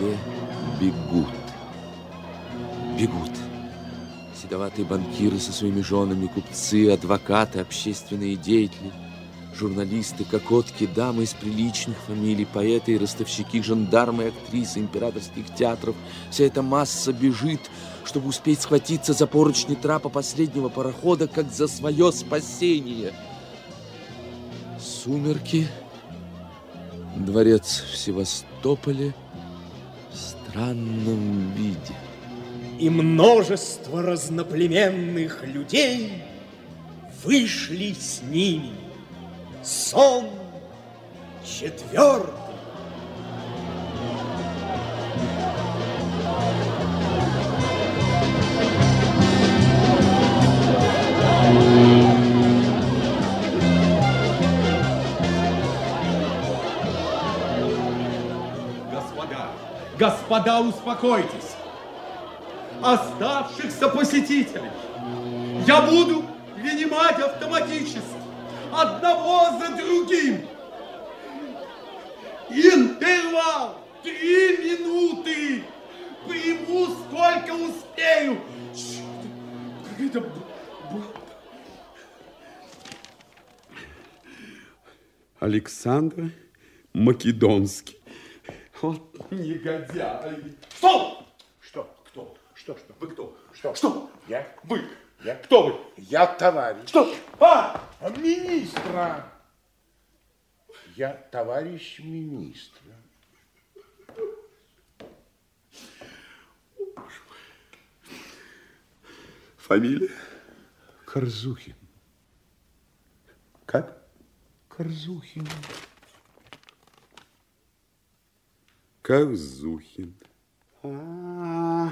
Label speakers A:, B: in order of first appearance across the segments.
A: все бегут. Бегут. Седоватые банкиры со своими женами, купцы, адвокаты, общественные деятели, журналисты, кокотки, дамы из приличных фамилий, поэты и ростовщики, жандармы, актрисы императорских театров. Вся эта масса бежит, чтобы успеть схватиться за поручни трапа последнего парохода, как за свое спасение. Сумерки, дворец в Севастополе странном виде.
B: И множество разноплеменных людей вышли с ними. Сон четвертый.
C: Господа, успокойтесь. Оставшихся посетителей я буду принимать автоматически, одного за другим. Интервал три минуты. Приму сколько успею. Это... Александр Македонский. Вот негодяй. Стоп!
D: Что? Кто? Что? Что?
C: Вы кто?
D: Что?
C: Что?
D: Я?
C: Вы.
D: Я?
C: Кто вы?
D: Я товарищ.
C: Что? А!
D: Министра. Я товарищ министра.
C: Фамилия?
D: Корзухин.
C: Как?
D: Корзухин.
C: Корзухин. А,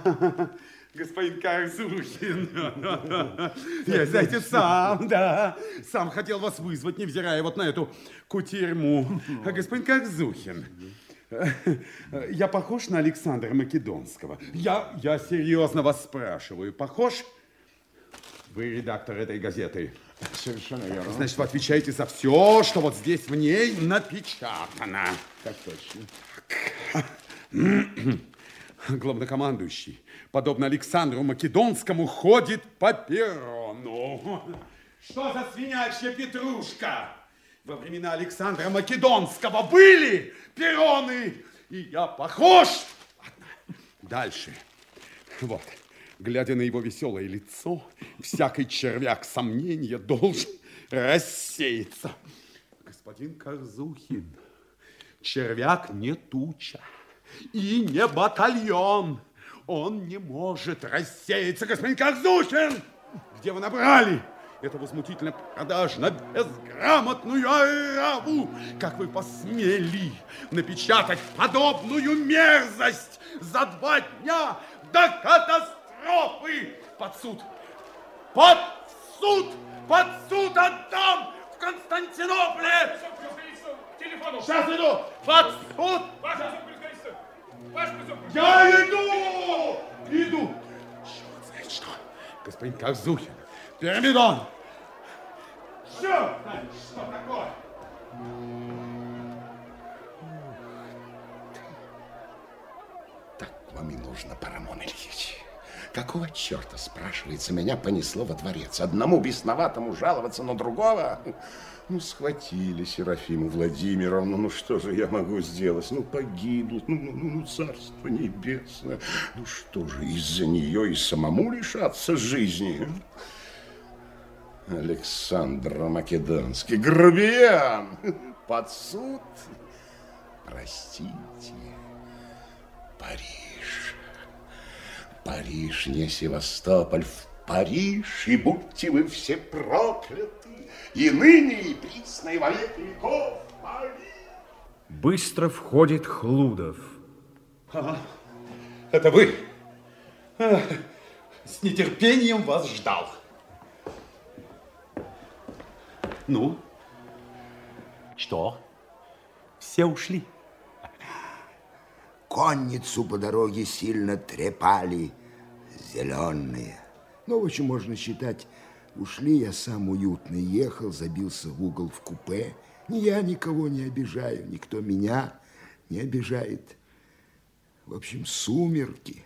C: господин Корзухин. Я, знаете, сам, да, сам хотел вас вызвать, невзирая вот на эту кутерьму. Господин Корзухин, я похож на Александра Македонского? Я, я серьезно вас спрашиваю, похож? Вы редактор этой газеты.
D: Совершенно верно.
C: Значит, вы отвечаете за все, что вот здесь в ней напечатано.
D: Так точно.
C: Главнокомандующий, подобно Александру Македонскому, ходит по перрону. Что за свинячья петрушка? Во времена Александра Македонского были перроны, и я похож. Дальше. Вот, глядя на его веселое лицо, всякий червяк сомнения должен рассеяться. Господин Корзухин, червяк не туча и не батальон. Он не может рассеяться, господин Корзухин! Где вы набрали эту возмутительно продажно безграмотную ораву? Как вы посмели напечатать подобную мерзость за два дня до катастрофы? Под суд! Под суд! Под суд отдам в Константинополе!
E: телефону.
C: Сейчас иду! Под суд!
E: Высокопредставительство.
C: Я иду! Иду! Черт знает что! Господин Корзухин! Пирамидон! Черт знает,
D: Какого черта, спрашивается, меня понесло во дворец? Одному бесноватому жаловаться на другого? Ну, схватили Серафиму Владимировну, ну что же я могу сделать? Ну, погибнуть, ну, ну, ну, ну царство небесное. Ну что же, из-за нее и самому лишаться жизни? Александр Македонский, грубиян, под суд. Простите, Париж. Париж, не Севастополь, в Париж, и будьте вы все прокляты, и ныне, и присно, и во веки веков, Париж.
F: Быстро входит Хлудов.
C: Ага, это вы? А, С нетерпением вас ждал. Ну?
G: Что? Все ушли?
H: Конницу по дороге сильно трепали зеленые. Ну, в общем, можно считать, ушли, я сам уютно ехал, забился в угол в купе. Ни я никого не обижаю, никто меня не обижает. В общем, сумерки,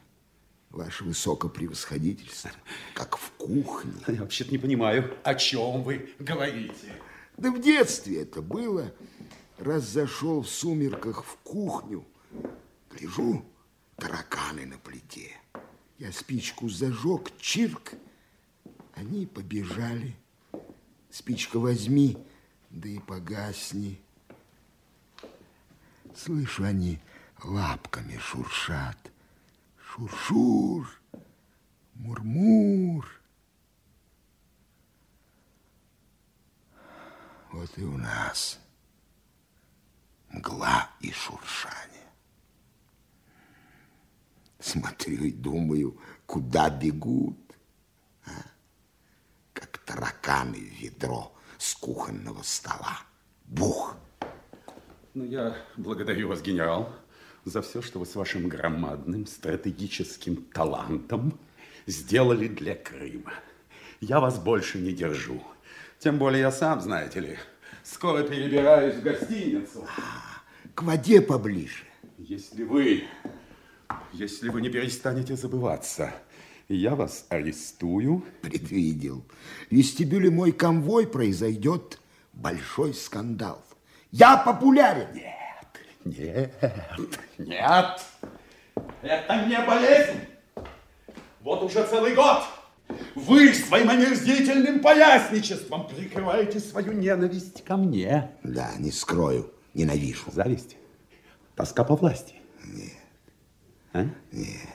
H: ваше высокопревосходительство, как в кухне.
C: Я вообще-то не понимаю, о чем вы говорите.
H: Да в детстве это было. Раз зашел в сумерках в кухню, гляжу, тараканы на плите. Я спичку зажег, чирк, они побежали. Спичка возьми, да и погасни. Слышу, они лапками шуршат. Шуршур, мурмур. Вот и у нас мгла и шуршание. Смотрю и думаю, куда бегут, а? как тараканы в ведро с кухонного стола. Бух!
C: Ну, я благодарю вас, генерал, за все, что вы с вашим громадным стратегическим талантом сделали для Крыма. Я вас больше не держу. Тем более я сам, знаете ли, скоро перебираюсь в гостиницу.
H: К воде поближе.
C: Если вы, если вы не перестанете забываться, я вас арестую.
H: Предвидел. В вестибюле мой конвой произойдет большой скандал. Я популярен.
C: Нет, нет, нет. Это не болезнь. Вот уже целый год вы своим омерзительным поясничеством прикрываете свою ненависть ко мне.
H: Да, не скрою, ненавижу.
C: Зависть? Тоска по власти?
H: Нет.
C: А?
H: Нет.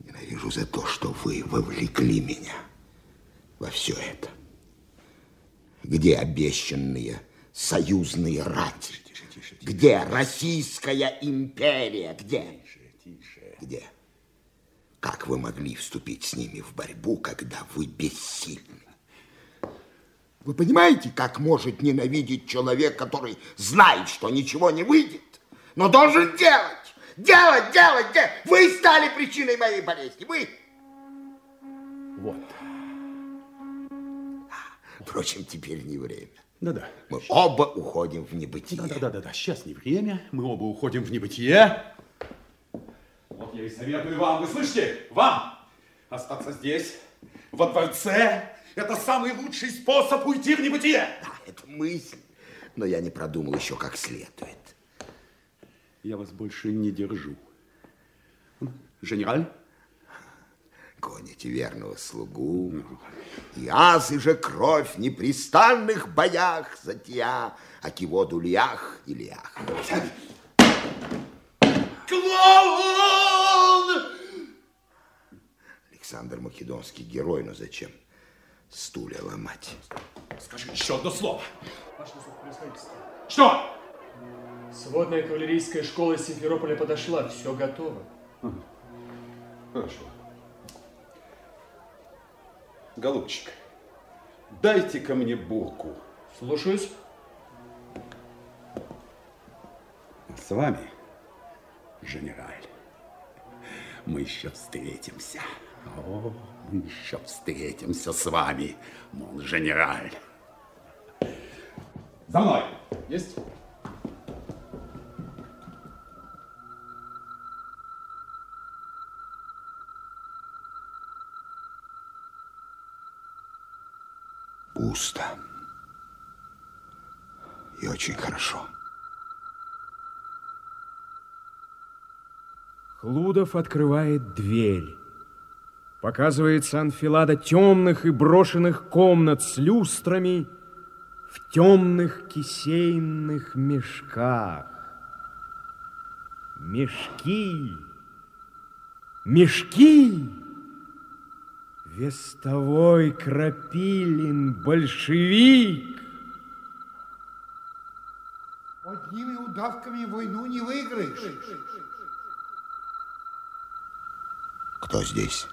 H: Ненавижу за то, что вы вовлекли меня во все это. Где обещанные союзные рати?
C: Тише, тише, тише.
H: Где Российская империя? Где?
C: Тише, тише.
H: Где? Как вы могли вступить с ними в борьбу, когда вы бессильны? Вы понимаете, как может ненавидеть человек, который знает, что ничего не выйдет, но должен делать, делать, делать, делать. Вы стали причиной моей болезни, вы.
C: Вот.
H: Впрочем, теперь не время.
C: Да-да.
H: Мы оба уходим в небытие.
C: Да-да-да, сейчас не время. Мы оба уходим в небытие. Вот я и советую вам, вы слышите, вам остаться здесь, во дворце. Это самый лучший способ уйти в небытие.
H: Да, это мысль, но я не продумал еще как следует.
C: Я вас больше не держу. Генераль?
H: Гоните верного слугу. И азы же кровь в непрестанных боях за тя, а киводу лях и лях.
C: Клоун!
H: Александр Македонский герой, но зачем стулья ломать?
C: Скажи еще одно слово.
B: Ваше высокопревосходительство.
C: Что?
B: Сводная кавалерийская школа из Симферополя подошла, все готово.
C: Хорошо. Голубчик, дайте-ка мне булку.
B: Слушаюсь.
C: С вами, генераль, мы еще встретимся. О, мы еще встретимся с вами, мон генераль. За мной!
B: Есть?
H: Пусто. И очень хорошо.
F: Хлудов открывает дверь. Показывается анфилада темных и брошенных комнат с люстрами в темных кисейных мешках. Мешки! Мешки! Вестовой Крапилин, большевик!
I: Одними удавками войну не выиграешь.
H: Кто здесь?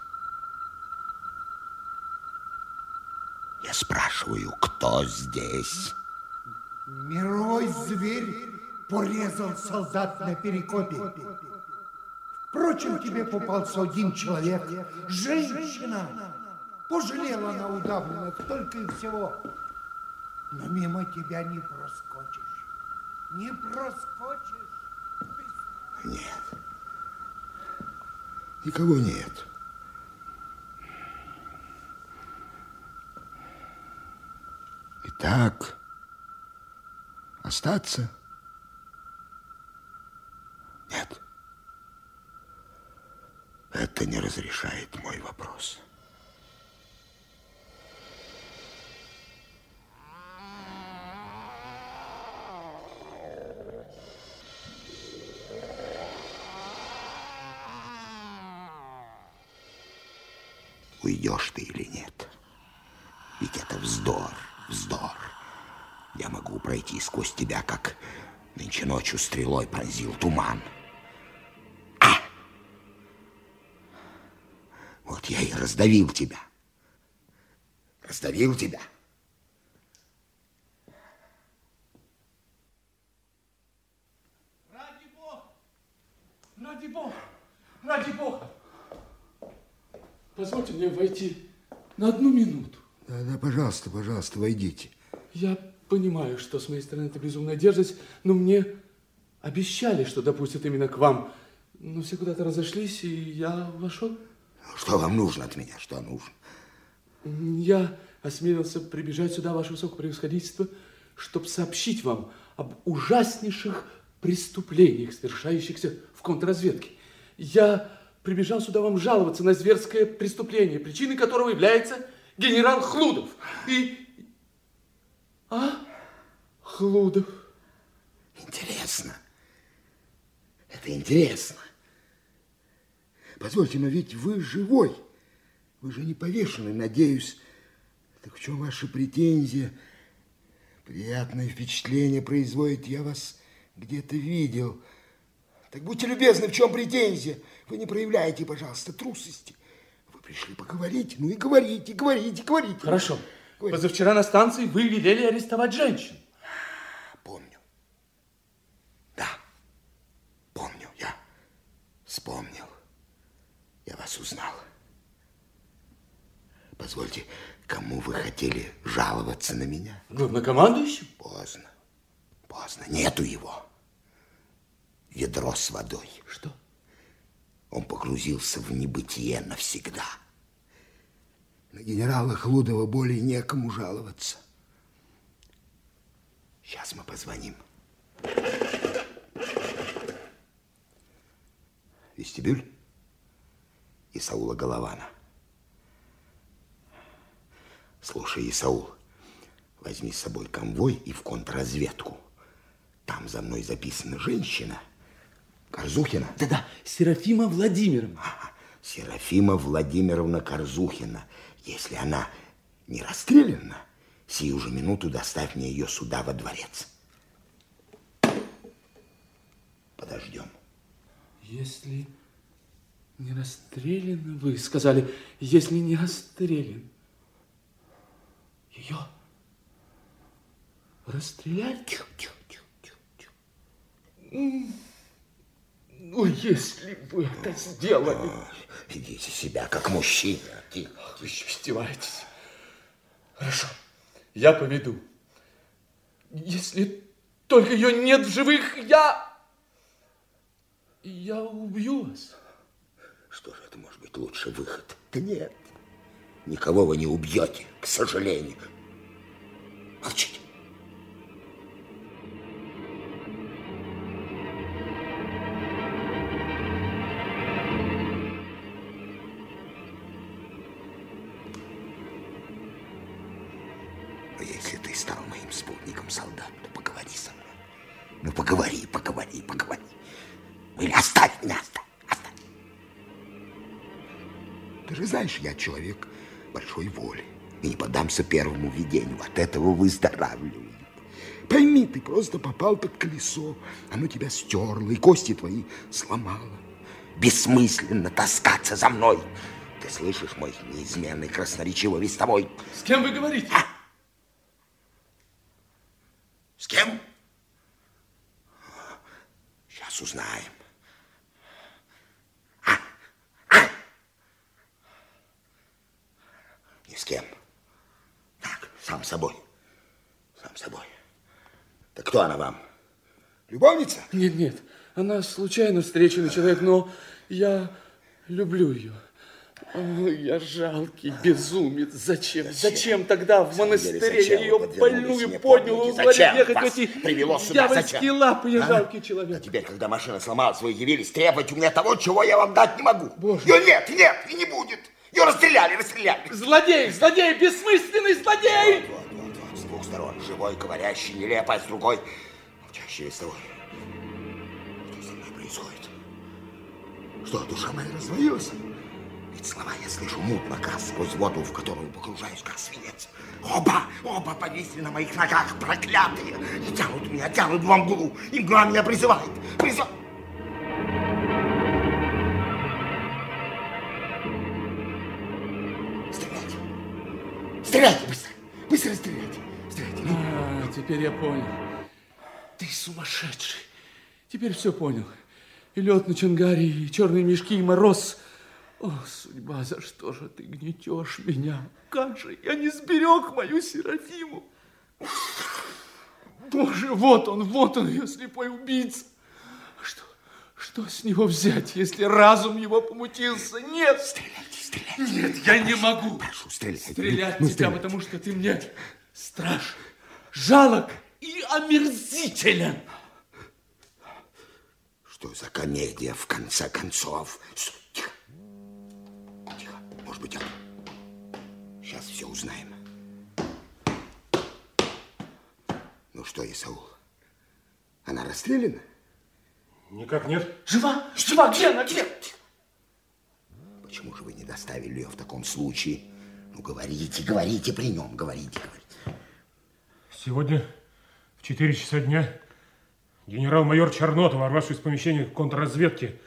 H: Я спрашиваю, кто здесь?
I: Мировой зверь порезал солдат на перекопе. Впрочем, тебе попался один человек, женщина. Пожалела на удавленных только и всего. Но мимо тебя не проскочишь. Не проскочишь.
H: Нет. Никого нет. Итак, остаться? Нет. Это не разрешает мой вопрос. Уйдешь ты или нет? Ведь это вздор, вздор. Я могу пройти сквозь тебя, как нынче ночью стрелой пронзил туман. А! Вот я и раздавил тебя. Раздавил тебя.
E: Ради Бога! Ради Бога! Ради Бога!
B: Позвольте мне войти на одну минуту.
H: Да, да, пожалуйста, пожалуйста, войдите.
B: Я понимаю, что с моей стороны это безумная дерзость, но мне обещали, что допустят именно к вам. Но все куда-то разошлись, и я вошел.
H: Что вам нужно от меня? Что нужно?
B: Я осмелился прибежать сюда, ваше высокопревосходительство, чтобы сообщить вам об ужаснейших преступлениях, совершающихся в контрразведке. Я прибежал сюда вам жаловаться на зверское преступление, причиной которого является генерал Хлудов. И... А? Хлудов.
H: Интересно. Это интересно. Позвольте, но ведь вы живой. Вы же не повешены, надеюсь. Так в чем ваши претензии? Приятное впечатление производит. Я вас где-то видел. Так будьте любезны, в чем претензия? Вы не проявляете, пожалуйста, трусости. Вы пришли поговорить. Ну и говорите, говорите, говорите.
B: Хорошо.
H: Говорите.
B: Позавчера на станции вы велели арестовать женщин.
H: Помню. Да, помню. Я вспомнил. Узнал. Позвольте, кому вы хотели жаловаться на меня?
B: Главнокомандующим?
H: Поздно. Поздно. Нету его. Ведро с водой.
B: Что?
H: Он погрузился в небытие навсегда. На генерала Хлудова более некому жаловаться. Сейчас мы позвоним. Вестибюль Исаула Голована. Слушай, Исаул, возьми с собой конвой и в контрразведку. Там за мной записана женщина. Корзухина.
B: Да-да, Серафима Владимировна.
H: Ага, Серафима Владимировна Корзухина. Если она не расстреляна, сию же минуту доставь мне ее сюда во дворец. Подождем.
B: Если не расстрелян, вы сказали, если не расстрелян, ее расстреляли?
H: Тихо, тихо, тихо, тихо, тихо.
B: Ну, если вы это сделали.
H: Ведите себя как мужчина. Тихо.
B: Вы издеваетесь. Хорошо, я поведу. Если только ее нет в живых, я... Я убью вас.
H: Что же это может быть лучший выход? Да нет. Никого вы не убьете, к сожалению. Молчите. Но если ты стал моим спутником, солдат, то поговори со мной. Ну, поговори, поговори, поговори. Или оставь же знаешь, я человек большой воли. И не поддамся первому видению. От этого выздоравливаю. Пойми, ты просто попал под колесо. Оно тебя стерло и кости твои сломало. Бессмысленно таскаться за мной. Ты слышишь мой неизменный красноречивый вестовой?
B: С кем вы говорите?
H: С кем? Сейчас узнаем. А? А? Ни с кем. Так, сам собой. Сам собой. Так кто она вам? Любовница?
B: Нет, нет, она случайно встреченный человек, но я... люблю ее. Ой, я жалкий безумец. Зачем? Зачем тогда в монастыре
H: зачем
B: я ее больную поднял?
H: помните?
B: Уговорил
H: Зачем
B: ехать в эти
H: привело сюда?
B: дьявольские
H: Зачем?
B: лапы, я
H: А?
B: жалкий человек.
H: А теперь, когда машина сломалась, вы явились требовать у меня того, чего я вам дать не могу. Ее нет, нет, и не будет. Ее расстреляли, расстреляли.
B: Злодей, злодей, бессмысленный злодей!
H: Вот, вот, вот, с двух сторон. Живой, говорящий, нелепый, а с другой молчащий листовой. Что со мной происходит? Что, душа моя раздвоилась? Ведь слова я слышу мутно, как сквозь воду, в которую погружаюсь, как свинец. Оба, оба повисли на моих ногах, проклятые. И тянут меня, тянут в мглу. И мгла меня призывает. Призывает. Стреляйте быстро. Быстро стреляйте. Стреляйте.
B: А, теперь я понял. Ты сумасшедший. Теперь все понял. И лед на Чангаре, и черные мешки, и мороз. О, судьба, за что же ты гнетешь меня? Как же я не сберег мою Серафиму? Боже, вот он, вот он, ее слепой убийца. Что, что с него взять, если разум его помутился? Нет!
H: Стреляйте, стреляйте.
B: Нет, я не могу.
H: Прошу, стреляйте.
B: Стрелять
H: Ну,
B: тебя,
H: стреляйте.
B: потому что ты мне страшен, жалок и омерзителен.
H: Что за комедия, в конце концов? Тихо. Тихо. Может быть, он. Сейчас все узнаем. Ну что, Исаул? Она расстреляна?
E: Никак нет.
B: Жива? Жива? Где она? Где?
H: Почему же вы не доставили ее в таком случае? Ну, говорите, говорите при нем, говорите, говорите.
E: Сегодня в 4 часа дня генерал-майор Чернотов, ворвавшись в помещение контрразведки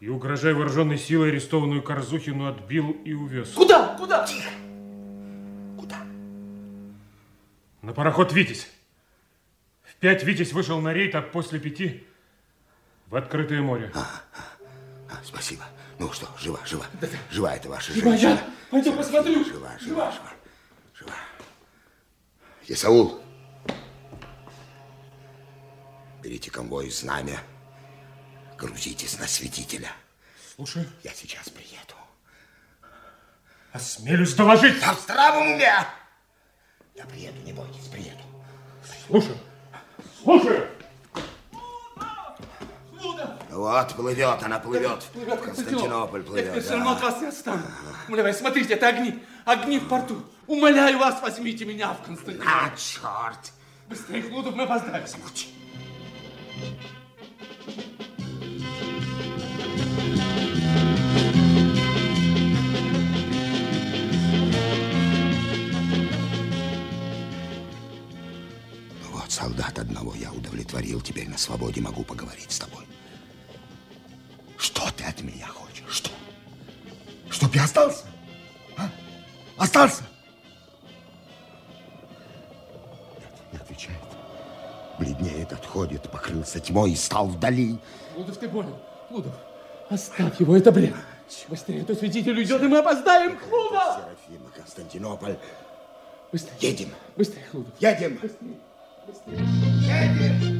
E: и угрожая вооруженной силой арестованную Корзухину, отбил и увез.
B: Куда? Куда?
H: Куда?
E: На пароход «Витязь». В пять «Витязь» вышел на рейд, а после пяти в открытое море.
H: А, спасибо. Ну что, жива, жива. Жива это ваша
B: Жива
H: женщина.
B: я. Пойду посмотрю.
H: Жива, жива, жива. Жива. Исаул. Берите конвой знамя. Грузитесь на святителя.
E: Слушай,
H: Я сейчас приеду.
E: осмелюсь доложить.
H: Я в здравом уме. Я приеду, не бойтесь, приеду.
E: Слушай, слушай.
H: Вот, плывет, она плывет.
B: Плывет
H: Константинополь
B: Я
H: плывет.
B: теперь все равно от вас не отстану. Умоляю, смотрите, это огни. Огни в порту. Умоляю вас, возьмите меня в Константинополь.
H: А, черт.
B: Быстрее, Хлудов, мы опоздаем.
H: Вот, солдат одного я удовлетворил, теперь на свободе могу поговорить с тобой. Ты меня хочешь? Что? Чтоб я остался? А? Остался? Нет, не отвечает. Бледнеет, отходит, покрылся тьмой и стал вдали.
B: Хлудов, ты понял? Хлудов, оставь его, это бред. Быстрее, то свидетель уйдет, и мы опоздаем. Хлудов!
H: Серафима, Константинополь.
B: Быстрее.
H: Едем.
B: Быстрее, Хлудов.
H: Едем.
B: Быстрее. Быстрее.
H: Едем.